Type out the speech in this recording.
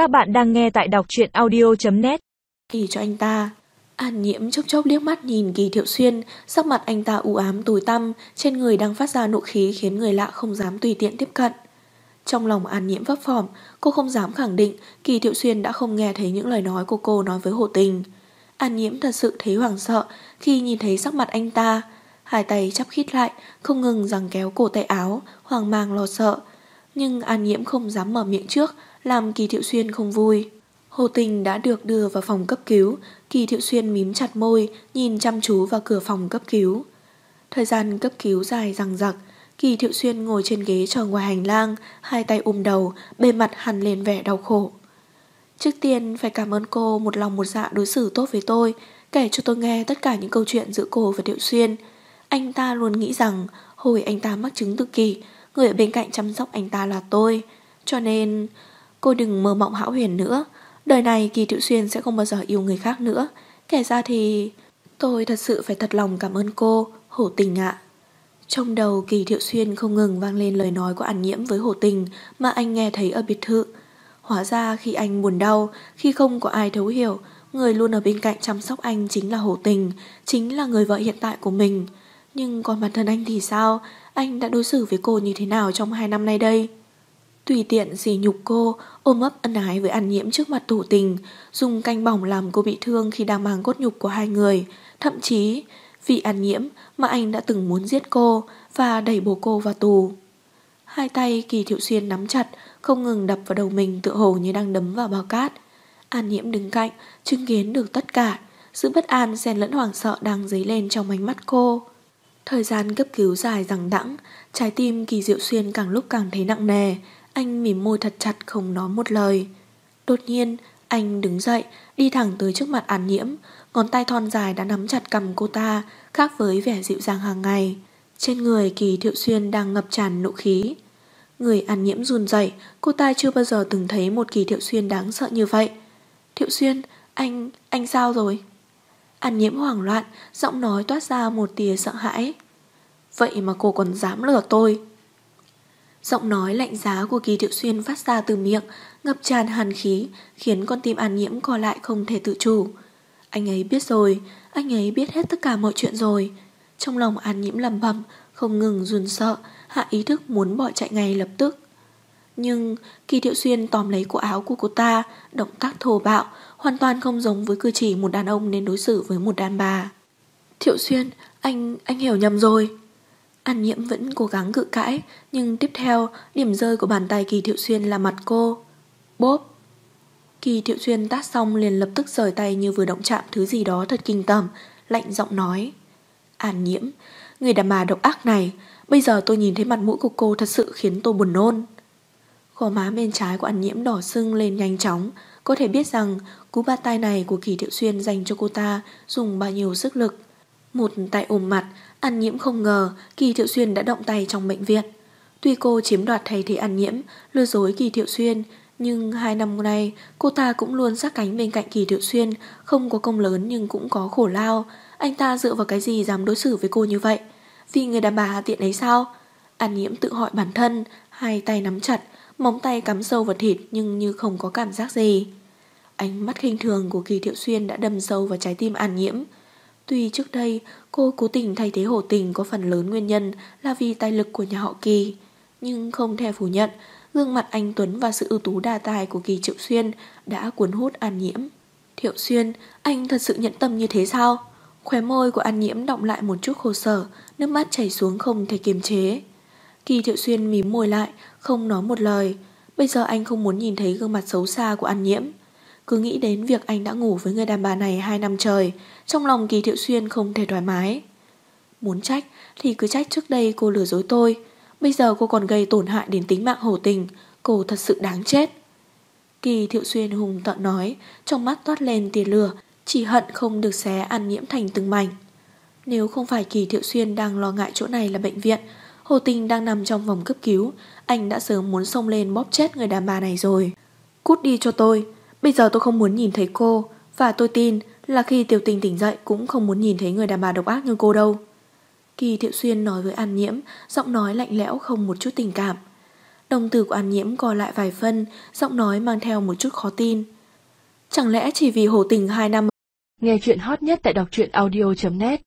Các bạn đang nghe tại đọc truyện audio.net Kỳ cho anh ta. An nhiễm chốc chốc liếc mắt nhìn Kỳ Thiệu Xuyên, Sắc mặt anh ta u ám tối tăm, Trên người đang phát ra nộ khí khiến người lạ không dám tùy tiện tiếp cận. Trong lòng An nhiễm vấp phỏng Cô không dám khẳng định Kỳ Thiệu Xuyên đã không nghe thấy những lời nói của cô nói với Hồ Tình. An nhiễm thật sự thấy hoảng sợ Khi nhìn thấy sắc mặt anh ta. Hai tay chắp khít lại, Không ngừng rằng kéo cổ tay áo Hoàng mang lo sợ. Nhưng An nhiễm không dám mở miệng trước làm Kỳ Thiệu Xuyên không vui. Hồ Tình đã được đưa vào phòng cấp cứu, Kỳ Thiệu Xuyên mím chặt môi, nhìn chăm chú vào cửa phòng cấp cứu. Thời gian cấp cứu dài răng rặc, Kỳ Thiệu Xuyên ngồi trên ghế chờ ngoài hành lang, hai tay ôm đầu, bề mặt hằn lên vẻ đau khổ. Trước tiên phải cảm ơn cô một lòng một dạ đối xử tốt với tôi, kể cho tôi nghe tất cả những câu chuyện giữa cô và Thiệu Xuyên. Anh ta luôn nghĩ rằng hồi anh ta mắc chứng tự kỷ, người ở bên cạnh chăm sóc anh ta là tôi. Cho nên, Cô đừng mơ mộng hão huyền nữa. Đời này Kỳ Thiệu Xuyên sẽ không bao giờ yêu người khác nữa. Kể ra thì, Tôi thật sự phải thật lòng cảm ơn cô, Hổ tình ạ. Trong đầu Kỳ Thiệu Xuyên không ngừng vang lên lời nói của An Nhiễm với Hổ tình Mà anh nghe thấy ở biệt thự. Hóa ra khi anh buồn đau, Khi không có ai thấu hiểu, Người luôn ở bên cạnh chăm sóc anh chính là Hổ tình, Chính là người vợ hiện tại của mình. Nhưng còn bản thân anh thì sao? Anh đã đối xử với cô như thế nào trong hai năm nay đây Tùy tiện dì nhục cô, ôm ấp ân ái với An Nhiễm trước mặt thủ tình, dùng canh bỏng làm cô bị thương khi đang mang cốt nhục của hai người. Thậm chí, vì An Nhiễm mà anh đã từng muốn giết cô và đẩy bố cô vào tù. Hai tay Kỳ Thiệu Xuyên nắm chặt, không ngừng đập vào đầu mình tựa hồ như đang đấm vào bao cát. An Nhiễm đứng cạnh, chứng kiến được tất cả, sự bất an xen lẫn hoảng sợ đang dấy lên trong ánh mắt cô. Thời gian cấp cứu dài rằng đẵng, trái tim Kỳ Diệu Xuyên càng lúc càng thấy nặng nề, anh mỉm môi thật chặt không nói một lời. Đột nhiên, anh đứng dậy, đi thẳng tới trước mặt An Nhiễm, ngón tay thon dài đã nắm chặt cầm cô ta, khác với vẻ dịu dàng hàng ngày. Trên người Kỳ Thiệu Xuyên đang ngập tràn nộ khí. Người An Nhiễm run dậy, cô ta chưa bao giờ từng thấy một Kỳ Thiệu Xuyên đáng sợ như vậy. Thiệu Xuyên, anh, anh sao rồi? An Nhiễm hoảng loạn, giọng nói toát ra một tia sợ hãi. Vậy mà cô còn dám lừa tôi. Giọng nói lạnh giá của Kỳ Thiệu Xuyên phát ra từ miệng, ngập tràn hàn khí, khiến con tim an nhiễm co lại không thể tự chủ. Anh ấy biết rồi, anh ấy biết hết tất cả mọi chuyện rồi. Trong lòng an nhiễm lầm bầm, không ngừng run sợ, hạ ý thức muốn bỏ chạy ngay lập tức. Nhưng Kỳ Thiệu Xuyên tóm lấy cổ áo của cô ta, động tác thô bạo, hoàn toàn không giống với cử chỉ một đàn ông nên đối xử với một đàn bà. Thiệu Xuyên, anh, anh hiểu nhầm rồi. An nhiễm vẫn cố gắng cự cãi, nhưng tiếp theo, điểm rơi của bàn tay Kỳ Thiệu Xuyên là mặt cô. Bốp! Kỳ Thiệu Xuyên tát xong liền lập tức rời tay như vừa động chạm thứ gì đó thật kinh tởm, lạnh giọng nói. An nhiễm, người đàn bà độc ác này, bây giờ tôi nhìn thấy mặt mũi của cô thật sự khiến tôi buồn nôn. Gò má bên trái của ăn nhiễm đỏ sưng lên nhanh chóng, có thể biết rằng cú ba tay này của Kỳ Thiệu Xuyên dành cho cô ta dùng bao nhiêu sức lực. Một tay ôm mặt, ăn nhiễm không ngờ Kỳ Thiệu Xuyên đã động tay trong bệnh viện. Tuy cô chiếm đoạt thay thế ăn nhiễm, lừa dối Kỳ Thiệu Xuyên, nhưng hai năm nay cô ta cũng luôn sát cánh bên cạnh Kỳ Thiệu Xuyên, không có công lớn nhưng cũng có khổ lao. Anh ta dựa vào cái gì dám đối xử với cô như vậy? Vì người đàn bà tiện ấy sao? An nhiễm tự hỏi bản thân, hai tay nắm chặt, móng tay cắm sâu vào thịt nhưng như không có cảm giác gì. Ánh mắt khinh thường của Kỳ Thiệu Xuyên đã đâm sâu vào trái tim An nhiễm. Tuy trước đây cô cố tình thay thế hổ tình có phần lớn nguyên nhân là vì tài lực của nhà họ Kỳ, nhưng không thể phủ nhận gương mặt anh Tuấn và sự ưu tú đa tài của Kỳ Triệu Xuyên đã cuốn hút An Nhiễm. Thiệu Xuyên, anh thật sự nhận tâm như thế sao? Khóe môi của An Nhiễm động lại một chút khổ sở, nước mắt chảy xuống không thể kiềm chế. Kỳ Thiệu Xuyên mím môi lại, không nói một lời. Bây giờ anh không muốn nhìn thấy gương mặt xấu xa của An Nhiễm. Cứ nghĩ đến việc anh đã ngủ với người đàn bà này hai năm trời, trong lòng Kỳ Thiệu Xuyên không thể thoải mái. Muốn trách thì cứ trách trước đây cô lừa dối tôi. Bây giờ cô còn gây tổn hại đến tính mạng hồ tình, cô thật sự đáng chết. Kỳ Thiệu Xuyên hùng tợn nói, trong mắt toát lên tia lửa, chỉ hận không được xé An nhiễm thành từng mảnh. Nếu không phải Kỳ Thiệu Xuyên đang lo ngại chỗ này là bệnh viện, Hồ Tinh đang nằm trong vòng cấp cứu, anh đã sớm muốn xông lên bóp chết người đàn bà này rồi. Cút đi cho tôi, Bây giờ tôi không muốn nhìn thấy cô. Và tôi tin là khi tiểu tình tỉnh dậy Cũng không muốn nhìn thấy người đàn bà độc ác như cô đâu. Kỳ Thiệu Xuyên nói với An Nhiễm Giọng nói lạnh lẽo không một chút tình cảm. Đồng tử của An Nhiễm co lại vài phân, giọng nói mang theo một chút khó tin. Chẳng lẽ chỉ vì Hồ tình hai năm Nghe chuyện hot nhất tại đọc truyện audio.net